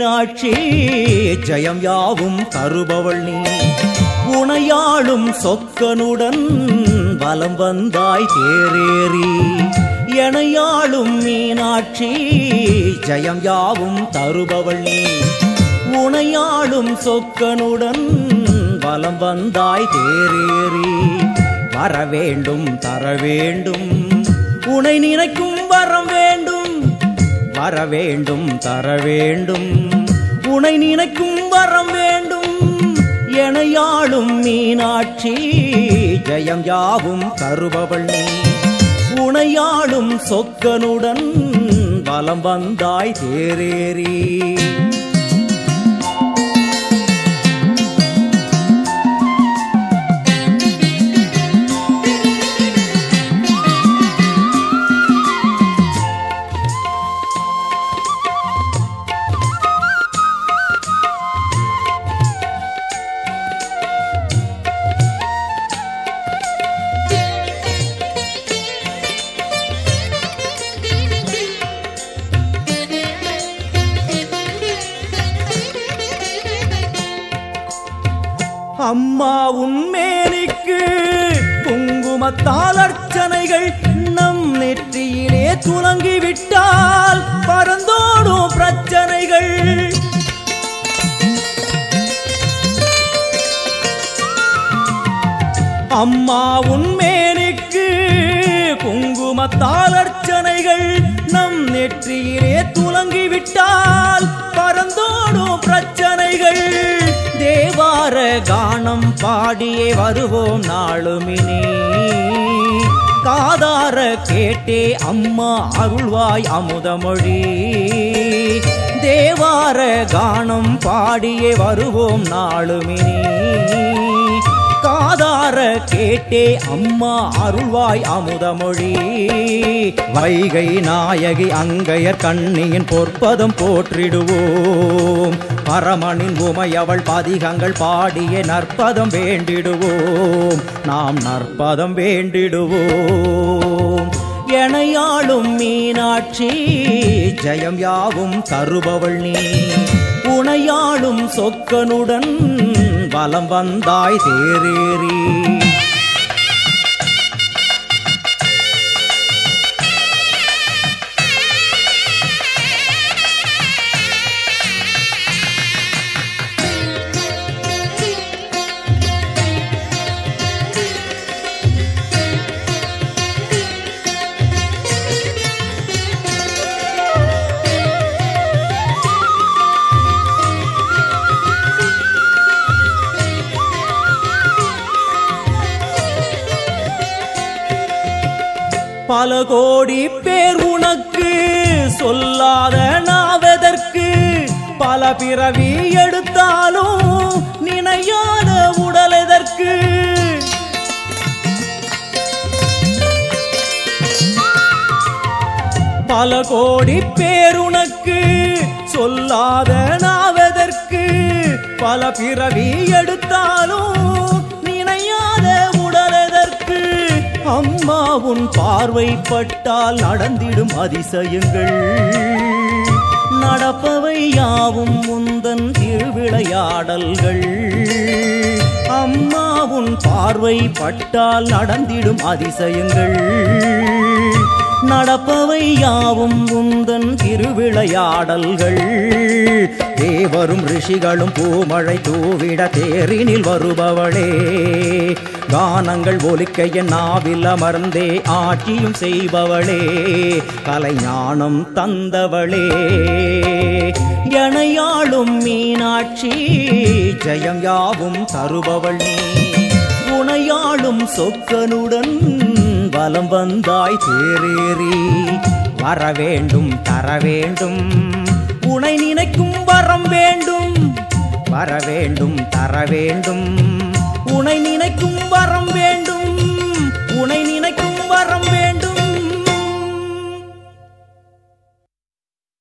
மீனாட்சி ஜயம் யாவும் தருபவள் நீ. உணையாளும் சொக்கனுடன் வலம் வந்தாய் தேரேறி. எனையாளும் மீனாட்சி ஜயம் யாவும் தருபவள் நீ. உணையாளும் சொக்கனுடன் வலம் வந்தாய் தேரேறி. வர வேண்டும் தர வேண்டும் உனை நினைக்கும் வரம் வேண்டும் வர வேண்டும் தர வேண்டும் உனை நினைக்கும் வரம் வேண்டும். எனையாளும் மீனாட்சி ஜெயம் யாவும் தருபவள் நீ. உனையாளும் சொக்கனுடன் பலம் வந்தாய் தேரேறி. அம்மா உண்மேனிக்கு குங்குமத்தால் அர்ச்சனைகள் நம் நெற்றியிலே துலங்கிவிட்டால் பறந்தோடும் பிரச்சனைகள். அம்மா உண்மேனிக்கு குங்குமத்தால் அர்ச்சனைகள் நம் நெற்றியிலே கானம் பாடியே வருவோம் நாளுமினே. காதார கேட்டே அம்மா அருள்வாய் அமுதமொழி. தேவார கானம் பாடியே வருவோம் நாளுமினே. காதார கேட்டே அம்மா அருள்வாய் அமுதமொழி. வைகை நாயகி அங்கையர் கண்ணியின் பொற்பதம் போற்றிடுவோம். பரமனின் உமையவள் பதிகங்கள் பாடிய நற்பதம் வேண்டிடுவோம். நாம் நற்பதம் வேண்டிடுவோம். எனையாளும் மீனாட்சி ஜெயம் யாவும் தருபவள் நீ. உனையாளும் சொக்கனுடன் வலம் வந்தாய் தேரேறி. பல கோடி பேர் உனக்கு சொல்லாத நாவதற்கு. பல பிறவி எடுத்தாலும் நினையாத உடல் எதற்கு? பல கோடி பேர் உனக்கு சொல்லாத நாவதற்கு. பல பிறவி எடுத்தாலும் அம்மா உன் பார்வைப்பட்டால் நடந்திடும் அதிசயங்கள். நடப்பவை யாவும் முந்தன் திருவிளையாடல்கள். அம்மா உன் பார்வைப்பட்டால் நடந்திடும் அதிசயங்கள். நடப்பவை யாவும் உந்தன் திருவிளையாடல்கள். தேவரும் ரிஷிகளும் பூமழை தூவிட தேரினில் வருபவளே. கானங்கள் ஒலிக்க என் நாவில் அமர்ந்தே ஆட்சியும் செய்பவளே. கலைஞானம் தந்தவளே. எனையாளும் மீனாட்சி ஜெயம் யாவும் தருபவள் நீ. உனையாளும் சொக்கனுடன் வலம் வந்தாய் தேரேறி வர வேண்டும் தர வேண்டும். உனை நினைக்கும் வரம் வேண்டும். வர வேண்டும் தர வேண்டும். உனை நினைக்கும் வரம் வேண்டும். உனை நினைக்கும்